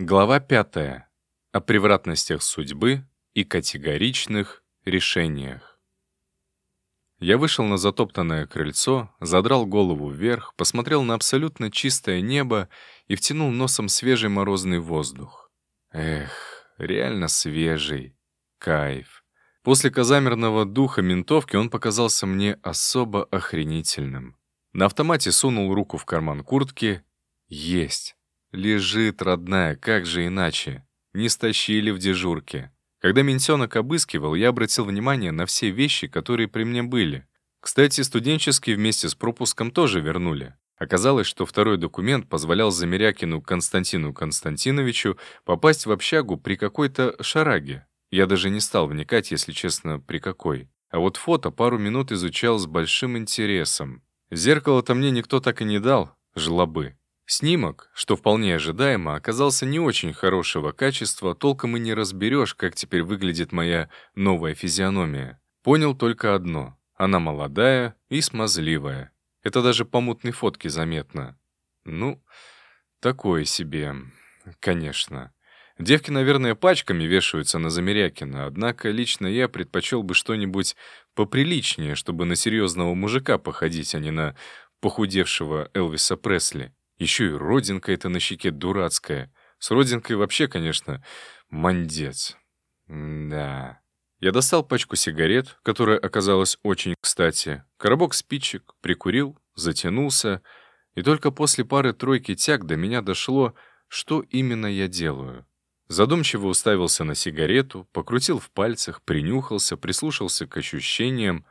Глава пятая. О превратностях судьбы и категоричных решениях. Я вышел на затоптанное крыльцо, задрал голову вверх, посмотрел на абсолютно чистое небо и втянул носом свежий морозный воздух. Эх, реально свежий. Кайф. После казамерного духа ментовки он показался мне особо охренительным. На автомате сунул руку в карман куртки. Есть. Лежит, родная, как же иначе? Не стащили в дежурке. Когда ментенок обыскивал, я обратил внимание на все вещи, которые при мне были. Кстати, студенческий вместе с пропуском тоже вернули. Оказалось, что второй документ позволял Замерякину Константину Константиновичу попасть в общагу при какой-то шараге. Я даже не стал вникать, если честно, при какой. А вот фото пару минут изучал с большим интересом. Зеркало-то мне никто так и не дал, жлобы. Снимок, что вполне ожидаемо, оказался не очень хорошего качества, толком и не разберешь, как теперь выглядит моя новая физиономия. Понял только одно — она молодая и смазливая. Это даже по мутной фотке заметно. Ну, такое себе, конечно. Девки, наверное, пачками вешаются на Замерякина, однако лично я предпочел бы что-нибудь поприличнее, чтобы на серьезного мужика походить, а не на похудевшего Элвиса Пресли. Еще и родинка эта на щеке дурацкая. С родинкой вообще, конечно, мандец. да. Я достал пачку сигарет, которая оказалась очень кстати, коробок спичек, прикурил, затянулся, и только после пары-тройки тяг до меня дошло, что именно я делаю. Задумчиво уставился на сигарету, покрутил в пальцах, принюхался, прислушался к ощущениям.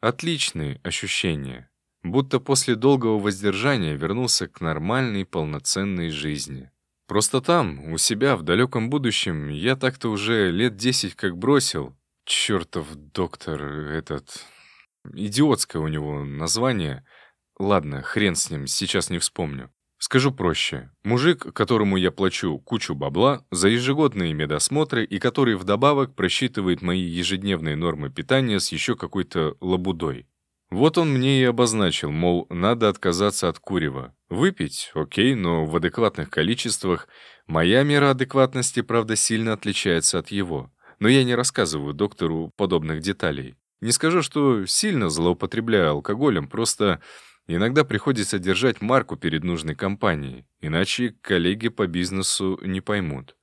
Отличные ощущения будто после долгого воздержания вернулся к нормальной полноценной жизни. Просто там, у себя, в далеком будущем, я так-то уже лет десять как бросил. Чертов доктор этот... Идиотское у него название. Ладно, хрен с ним, сейчас не вспомню. Скажу проще. Мужик, которому я плачу кучу бабла за ежегодные медосмотры и который вдобавок просчитывает мои ежедневные нормы питания с еще какой-то лабудой. Вот он мне и обозначил, мол, надо отказаться от курева. Выпить, окей, но в адекватных количествах. Моя мера адекватности, правда, сильно отличается от его. Но я не рассказываю доктору подобных деталей. Не скажу, что сильно злоупотребляю алкоголем, просто иногда приходится держать марку перед нужной компанией, иначе коллеги по бизнесу не поймут.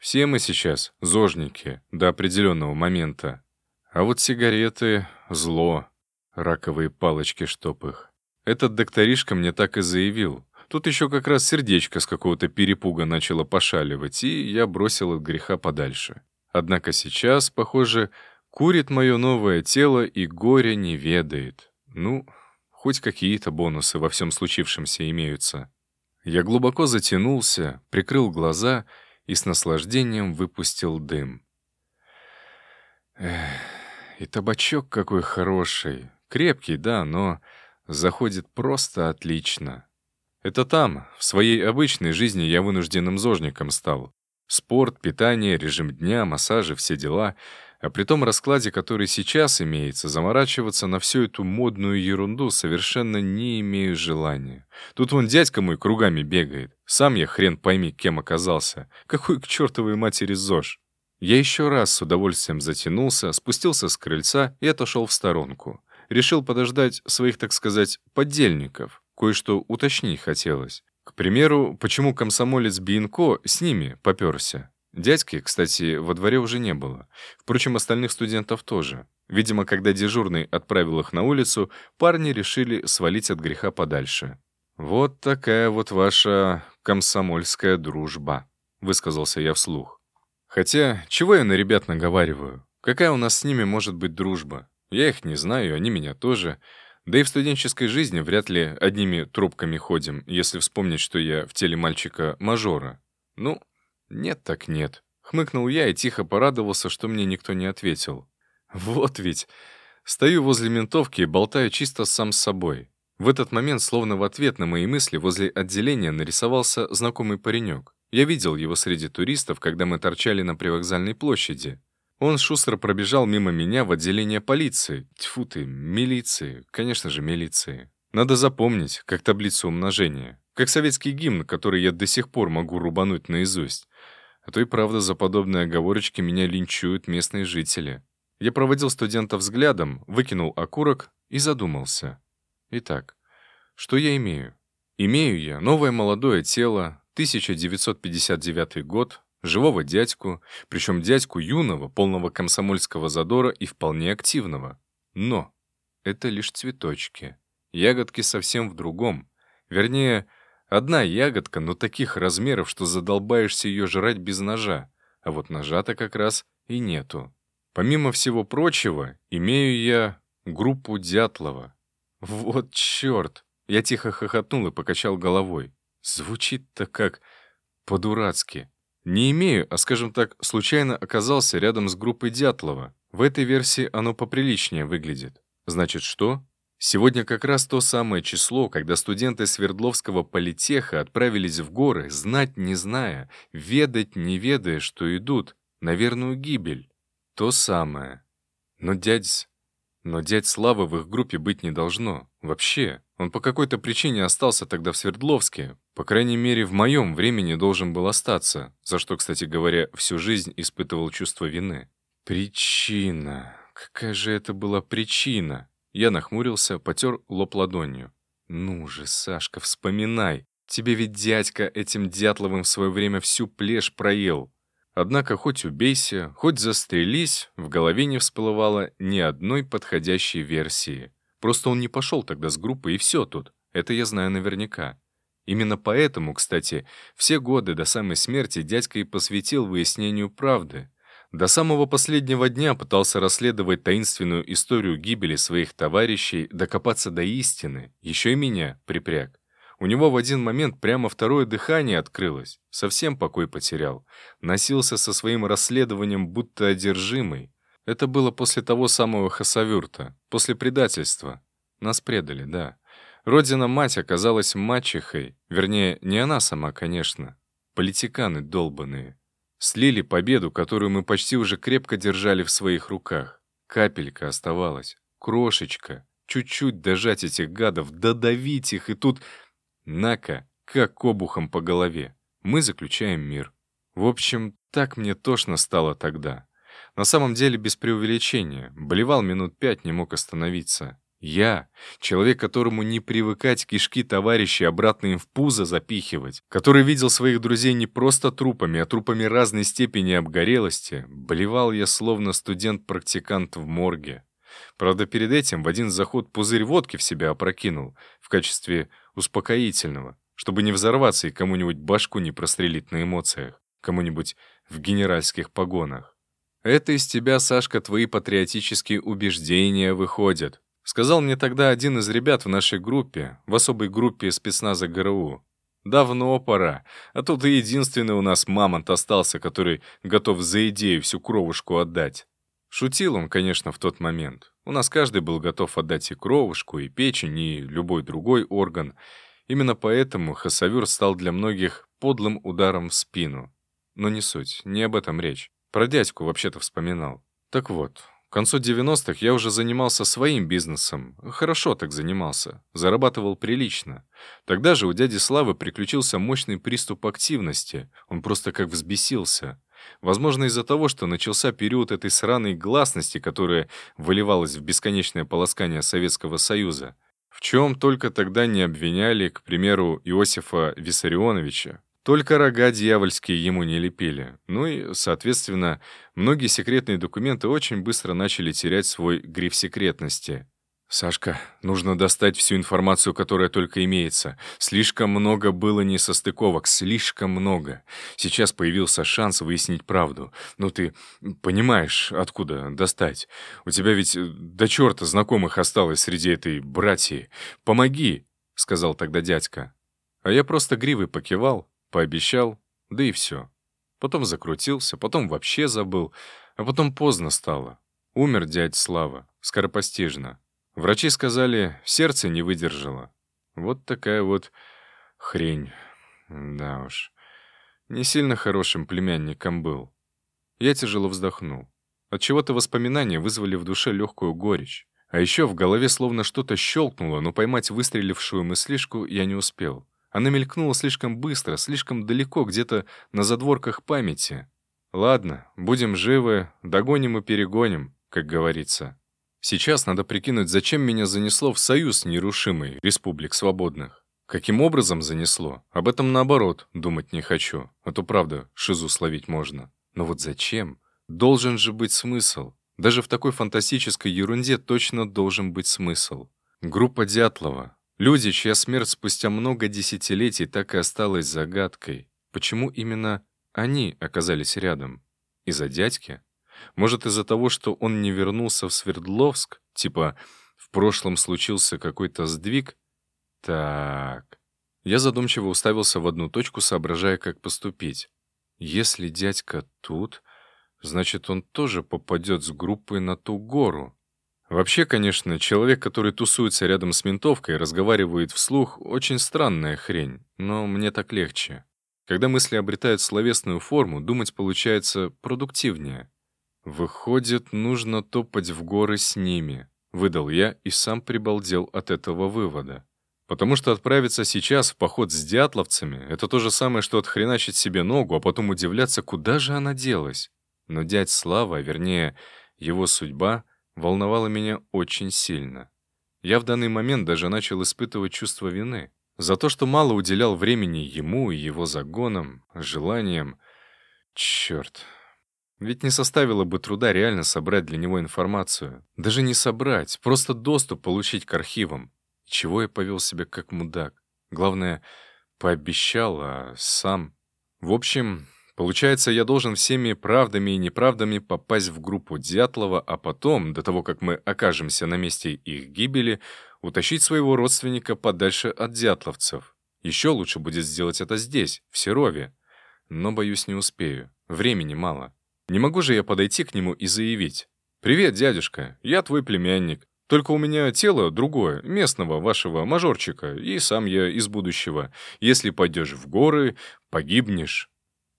Все мы сейчас зожники до определенного момента. А вот сигареты — зло. Раковые палочки чтоб их. Этот докторишка мне так и заявил. Тут еще как раз сердечко с какого-то перепуга начало пошаливать, и я бросил от греха подальше. Однако сейчас, похоже, курит мое новое тело и горя не ведает. Ну, хоть какие-то бонусы во всем случившемся имеются. Я глубоко затянулся, прикрыл глаза и с наслаждением выпустил дым. Эх, и табачок какой хороший, Крепкий, да, но заходит просто отлично. Это там, в своей обычной жизни я вынужденным зожником стал. Спорт, питание, режим дня, массажи, все дела. А при том раскладе, который сейчас имеется, заморачиваться на всю эту модную ерунду совершенно не имею желания. Тут вон дядька мой кругами бегает. Сам я хрен пойми, кем оказался. Какой к чертовой матери ЗОЖ. Я еще раз с удовольствием затянулся, спустился с крыльца и отошел в сторонку решил подождать своих, так сказать, подельников. Кое-что уточнить хотелось. К примеру, почему комсомолец Биенко с ними попёрся? Дядьки, кстати, во дворе уже не было. Впрочем, остальных студентов тоже. Видимо, когда дежурный отправил их на улицу, парни решили свалить от греха подальше. «Вот такая вот ваша комсомольская дружба», — высказался я вслух. «Хотя, чего я на ребят наговариваю? Какая у нас с ними может быть дружба? Я их не знаю, они меня тоже. Да и в студенческой жизни вряд ли одними трубками ходим, если вспомнить, что я в теле мальчика-мажора. Ну, нет так нет. Хмыкнул я и тихо порадовался, что мне никто не ответил. Вот ведь. Стою возле ментовки и болтаю чисто сам с собой. В этот момент, словно в ответ на мои мысли, возле отделения нарисовался знакомый паренек. Я видел его среди туристов, когда мы торчали на привокзальной площади. Он шустро пробежал мимо меня в отделение полиции. Тьфу ты, милиции. Конечно же, милиции. Надо запомнить, как таблицу умножения. Как советский гимн, который я до сих пор могу рубануть наизусть. А то и правда за подобные оговорочки меня линчуют местные жители. Я проводил студента взглядом, выкинул окурок и задумался. Итак, что я имею? Имею я новое молодое тело, 1959 год, живого дядьку, причем дядьку юного, полного комсомольского задора и вполне активного. Но это лишь цветочки. Ягодки совсем в другом. Вернее, одна ягодка, но таких размеров, что задолбаешься ее жрать без ножа. А вот ножа-то как раз и нету. Помимо всего прочего, имею я группу Дятлова. Вот черт! Я тихо хохотнул и покачал головой. Звучит-то как по-дурацки. Не имею, а, скажем так, случайно оказался рядом с группой Дятлова. В этой версии оно поприличнее выглядит. Значит, что? Сегодня как раз то самое число, когда студенты Свердловского политеха отправились в горы, знать не зная, ведать не ведая, что идут, на гибель. То самое. Но дядь... Но дядь Славы в их группе быть не должно. Вообще. Он по какой-то причине остался тогда в Свердловске. По крайней мере, в моем времени должен был остаться. За что, кстати говоря, всю жизнь испытывал чувство вины. Причина. Какая же это была причина? Я нахмурился, потер лоб ладонью. «Ну же, Сашка, вспоминай. Тебе ведь дядька этим Дятловым в свое время всю плешь проел. Однако хоть убейся, хоть застрелись, в голове не всплывало ни одной подходящей версии. Просто он не пошел тогда с группой, и все тут. Это я знаю наверняка. Именно поэтому, кстати, все годы до самой смерти дядька и посвятил выяснению правды. До самого последнего дня пытался расследовать таинственную историю гибели своих товарищей, докопаться до истины, еще и меня припряг. У него в один момент прямо второе дыхание открылось. Совсем покой потерял. Носился со своим расследованием, будто одержимый. Это было после того самого Хасавюрта, после предательства. Нас предали, да. Родина-мать оказалась мачехой. Вернее, не она сама, конечно. Политиканы долбаные. Слили победу, которую мы почти уже крепко держали в своих руках. Капелька оставалась. Крошечка. Чуть-чуть дожать этих гадов, додавить их, и тут Нака, как обухом по голове. Мы заключаем мир. В общем, так мне тошно стало тогда. На самом деле, без преувеличения. Болевал минут пять, не мог остановиться. Я, человек, которому не привыкать кишки товарищей обратно им в пузо запихивать, который видел своих друзей не просто трупами, а трупами разной степени обгорелости, болевал я словно студент-практикант в морге. Правда, перед этим в один заход пузырь водки в себя опрокинул в качестве успокоительного, чтобы не взорваться и кому-нибудь башку не прострелить на эмоциях, кому-нибудь в генеральских погонах. «Это из тебя, Сашка, твои патриотические убеждения выходят», сказал мне тогда один из ребят в нашей группе, в особой группе спецназа ГРУ. «Давно пора, а тут и единственный у нас мамонт остался, который готов за идею всю кровушку отдать». Шутил он, конечно, в тот момент. У нас каждый был готов отдать и кровушку, и печень, и любой другой орган. Именно поэтому Хасавюр стал для многих подлым ударом в спину. Но не суть, не об этом речь. Про дядьку вообще-то вспоминал. Так вот, к концу 90-х я уже занимался своим бизнесом. Хорошо так занимался. Зарабатывал прилично. Тогда же у дяди Славы приключился мощный приступ активности. Он просто как взбесился. Возможно, из-за того, что начался период этой сраной гласности, которая выливалась в бесконечное полоскание Советского Союза. В чем только тогда не обвиняли, к примеру, Иосифа Виссарионовича. Только рога дьявольские ему не лепили. Ну и, соответственно, многие секретные документы очень быстро начали терять свой гриф секретности. «Сашка, нужно достать всю информацию, которая только имеется. Слишком много было несостыковок, слишком много. Сейчас появился шанс выяснить правду. Ну ты понимаешь, откуда достать? У тебя ведь э, до черта знакомых осталось среди этой братьи. Помоги!» — сказал тогда дядька. А я просто гривой покивал, пообещал, да и все. Потом закрутился, потом вообще забыл, а потом поздно стало. Умер дядь Слава, скоропостижно. Врачи сказали, сердце не выдержало. Вот такая вот хрень. Да уж. Не сильно хорошим племянником был. Я тяжело вздохнул. От чего то воспоминания вызвали в душе легкую горечь. А еще в голове словно что-то щелкнуло, но поймать выстрелившую мыслишку я не успел. Она мелькнула слишком быстро, слишком далеко, где-то на задворках памяти. Ладно, будем живы, догоним и перегоним, как говорится. Сейчас надо прикинуть, зачем меня занесло в союз нерушимый Республик Свободных. Каким образом занесло? Об этом наоборот думать не хочу, а то правда шизу словить можно. Но вот зачем? Должен же быть смысл. Даже в такой фантастической ерунде точно должен быть смысл. Группа Дятлова. Люди, чья смерть спустя много десятилетий так и осталась загадкой. Почему именно они оказались рядом. Из-за дядьки? Может, из-за того, что он не вернулся в Свердловск? Типа, в прошлом случился какой-то сдвиг? Так. Я задумчиво уставился в одну точку, соображая, как поступить. Если дядька тут, значит, он тоже попадет с группой на ту гору. Вообще, конечно, человек, который тусуется рядом с ментовкой и разговаривает вслух, очень странная хрень, но мне так легче. Когда мысли обретают словесную форму, думать получается продуктивнее. «Выходит, нужно топать в горы с ними», — выдал я и сам прибалдел от этого вывода. Потому что отправиться сейчас в поход с дятловцами — это то же самое, что отхреначить себе ногу, а потом удивляться, куда же она делась. Но дядь Слава, вернее, его судьба, волновала меня очень сильно. Я в данный момент даже начал испытывать чувство вины. За то, что мало уделял времени ему и его загонам, желаниям. Черт. Ведь не составило бы труда реально собрать для него информацию. Даже не собрать, просто доступ получить к архивам. Чего я повел себя как мудак? Главное, пообещал, а сам... В общем, Получается, я должен всеми правдами и неправдами попасть в группу Дятлова, а потом, до того, как мы окажемся на месте их гибели, утащить своего родственника подальше от дятловцев. Еще лучше будет сделать это здесь, в Серове. Но, боюсь, не успею. Времени мало. Не могу же я подойти к нему и заявить. «Привет, дядюшка, я твой племянник. Только у меня тело другое, местного вашего мажорчика, и сам я из будущего. Если пойдешь в горы, погибнешь».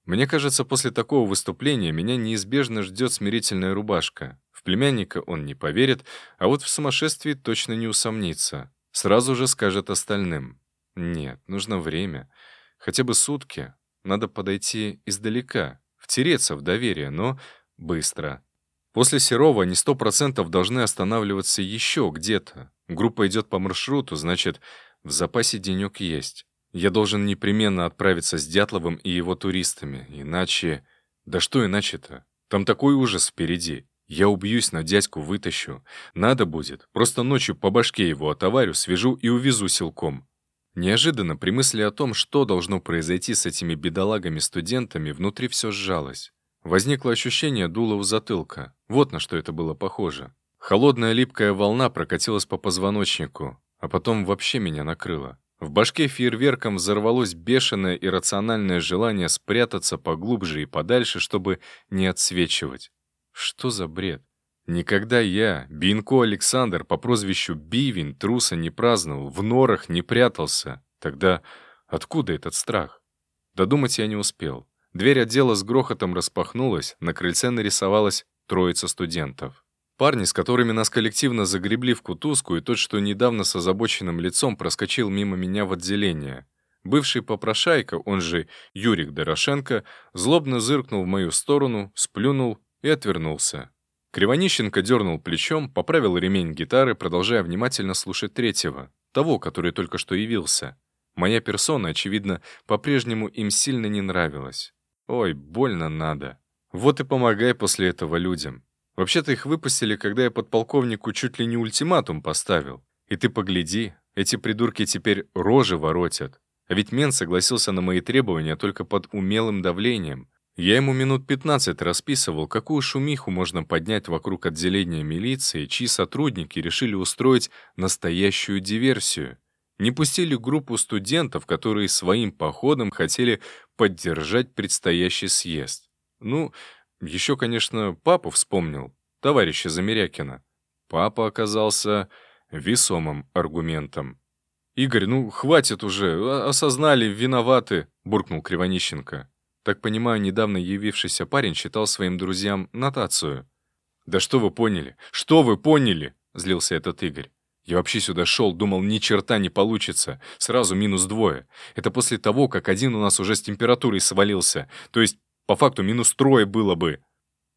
Мне кажется, после такого выступления меня неизбежно ждет смирительная рубашка. В племянника он не поверит, а вот в сумасшествии точно не усомнится. Сразу же скажет остальным. Нет, нужно время. Хотя бы сутки. Надо подойти издалека, втереться в доверие, но быстро. После Серова они сто процентов должны останавливаться еще где-то. Группа идет по маршруту, значит, в запасе денек есть. Я должен непременно отправиться с Дятловым и его туристами, иначе... Да что иначе-то? Там такой ужас впереди. Я убьюсь, на дядьку вытащу. Надо будет. Просто ночью по башке его отоварю, свяжу и увезу силком. Неожиданно при мысли о том, что должно произойти с этими бедолагами-студентами, внутри все сжалось. Возникло ощущение дула у затылка. Вот на что это было похоже. Холодная липкая волна прокатилась по позвоночнику, а потом вообще меня накрыла. В башке фейерверком взорвалось бешеное иррациональное желание спрятаться поглубже и подальше, чтобы не отсвечивать. Что за бред? Никогда я, Бинко Александр, по прозвищу Бивень, труса не праздновал, в норах не прятался. Тогда откуда этот страх? Додумать я не успел. Дверь отдела с грохотом распахнулась, на крыльце нарисовалась троица студентов. Парни, с которыми нас коллективно загребли в кутузку, и тот, что недавно с озабоченным лицом проскочил мимо меня в отделение. Бывший попрошайка, он же Юрик Дорошенко, злобно зыркнул в мою сторону, сплюнул и отвернулся. Кривонищенко дернул плечом, поправил ремень гитары, продолжая внимательно слушать третьего, того, который только что явился. Моя персона, очевидно, по-прежнему им сильно не нравилась. Ой, больно надо. Вот и помогай после этого людям. Вообще-то их выпустили, когда я подполковнику чуть ли не ультиматум поставил. И ты погляди, эти придурки теперь рожи воротят. А ведь Мен согласился на мои требования только под умелым давлением. Я ему минут 15 расписывал, какую шумиху можно поднять вокруг отделения милиции, чьи сотрудники решили устроить настоящую диверсию. Не пустили группу студентов, которые своим походом хотели поддержать предстоящий съезд. Ну, еще, конечно, папу вспомнил, товарища Замерякина. Папа оказался весомым аргументом. «Игорь, ну хватит уже, осознали, виноваты», — буркнул Кривонищенко. Так понимаю, недавно явившийся парень читал своим друзьям нотацию. «Да что вы поняли? Что вы поняли?» — злился этот Игорь. Я вообще сюда шел, думал, ни черта не получится. Сразу минус двое. Это после того, как один у нас уже с температурой свалился. То есть, по факту, минус трое было бы.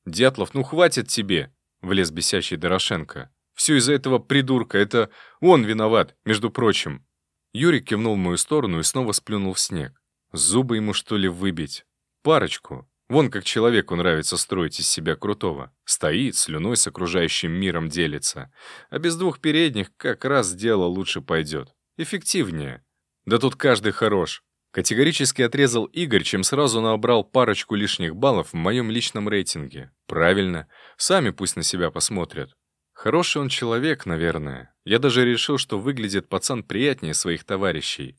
«Дятлов, ну хватит тебе!» — влез бесящий Дорошенко. «Все из-за этого придурка. Это он виноват, между прочим». Юрик кивнул в мою сторону и снова сплюнул в снег. Зубы ему, что ли, выбить? Парочку. Вон как человеку нравится строить из себя крутого. Стоит, слюной с окружающим миром делится. А без двух передних как раз дело лучше пойдет. Эффективнее. Да тут каждый хорош. Категорически отрезал Игорь, чем сразу набрал парочку лишних баллов в моем личном рейтинге. Правильно. Сами пусть на себя посмотрят. Хороший он человек, наверное. Я даже решил, что выглядит пацан приятнее своих товарищей.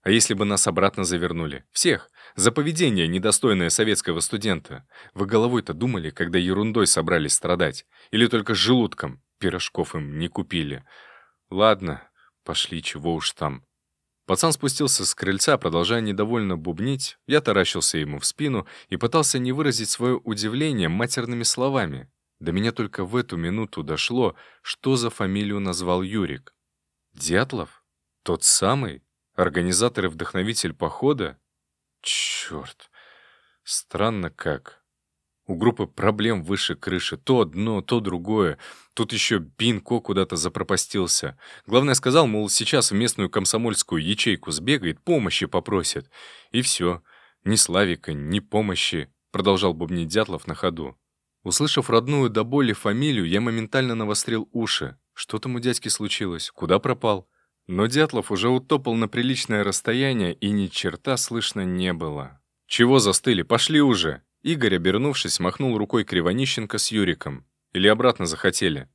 А если бы нас обратно завернули? Всех. За поведение, недостойное советского студента. Вы головой-то думали, когда ерундой собрались страдать? Или только желудком? Пирожков им не купили. Ладно, пошли, чего уж там. Пацан спустился с крыльца, продолжая недовольно бубнить. Я таращился ему в спину и пытался не выразить свое удивление матерными словами. До меня только в эту минуту дошло, что за фамилию назвал Юрик. Дятлов? Тот самый? Организатор и вдохновитель похода? Черт. Странно как. У группы проблем выше крыши. То одно, то другое. Тут еще Бинко куда-то запропастился. Главное, сказал, мол, сейчас в местную комсомольскую ячейку сбегает, помощи попросит. И все. Ни Славика, ни помощи. Продолжал бубнить Дятлов на ходу. Услышав родную до боли фамилию, я моментально навострил уши. Что там у дядьки случилось? Куда пропал? Но Дятлов уже утопал на приличное расстояние, и ни черта слышно не было. «Чего застыли? Пошли уже!» Игорь, обернувшись, махнул рукой Кривонищенко с Юриком. Или обратно захотели.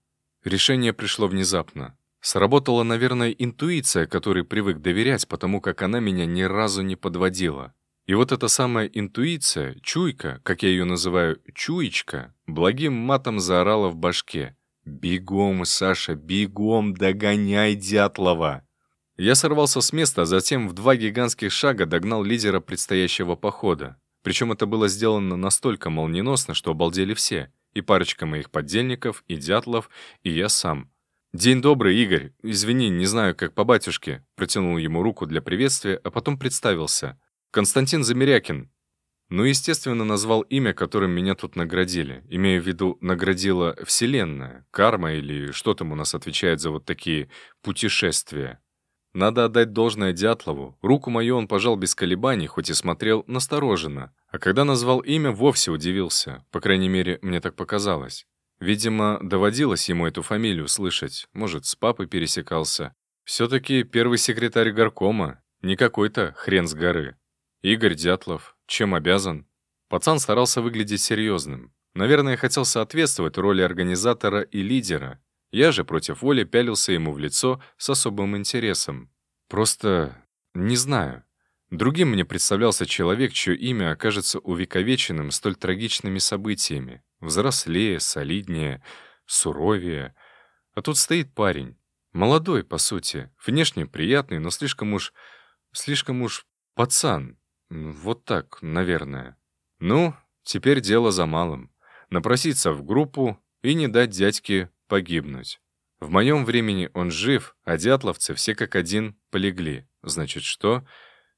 Решение пришло внезапно. Сработала, наверное, интуиция, которой привык доверять, потому как она меня ни разу не подводила. И вот эта самая интуиция, чуйка, как я ее называю, чуечка, благим матом заорала в башке. «Бегом, Саша, бегом, догоняй Дятлова!» Я сорвался с места, затем в два гигантских шага догнал лидера предстоящего похода. Причем это было сделано настолько молниеносно, что обалдели все. И парочка моих поддельников, и Дятлов, и я сам. «День добрый, Игорь. Извини, не знаю, как по батюшке». Протянул ему руку для приветствия, а потом представился. «Константин Замерякин, ну, естественно, назвал имя, которым меня тут наградили. Имея в виду, наградила Вселенная, карма или что там у нас отвечает за вот такие путешествия. Надо отдать должное Дятлову. Руку мою он пожал без колебаний, хоть и смотрел настороженно. А когда назвал имя, вовсе удивился. По крайней мере, мне так показалось. Видимо, доводилось ему эту фамилию слышать. Может, с папой пересекался. Все-таки первый секретарь горкома. Не какой-то хрен с горы. Игорь Дятлов. Чем обязан? Пацан старался выглядеть серьезным. Наверное, хотел соответствовать роли организатора и лидера. Я же против воли пялился ему в лицо с особым интересом. Просто не знаю. Другим мне представлялся человек, чье имя окажется увековеченным столь трагичными событиями. Взрослее, солиднее, суровее. А тут стоит парень. Молодой, по сути. Внешне приятный, но слишком уж... Слишком уж пацан. Вот так, наверное. Ну, теперь дело за малым. Напроситься в группу и не дать дядьке погибнуть. В моем времени он жив, а дятловцы все как один полегли. Значит, что?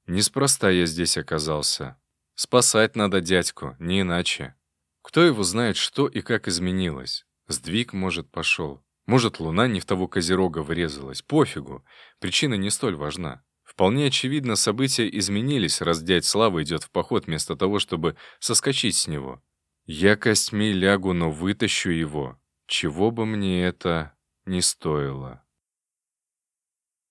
Неспроста я здесь оказался. Спасать надо дядьку, не иначе. Кто его знает, что и как изменилось? Сдвиг, может, пошел. Может, луна не в того козерога врезалась. Пофигу. Причина не столь важна. Вполне очевидно, события изменились, раз дядь Слава идет в поход вместо того, чтобы соскочить с него. Я костьми лягу, но вытащу его, чего бы мне это ни стоило.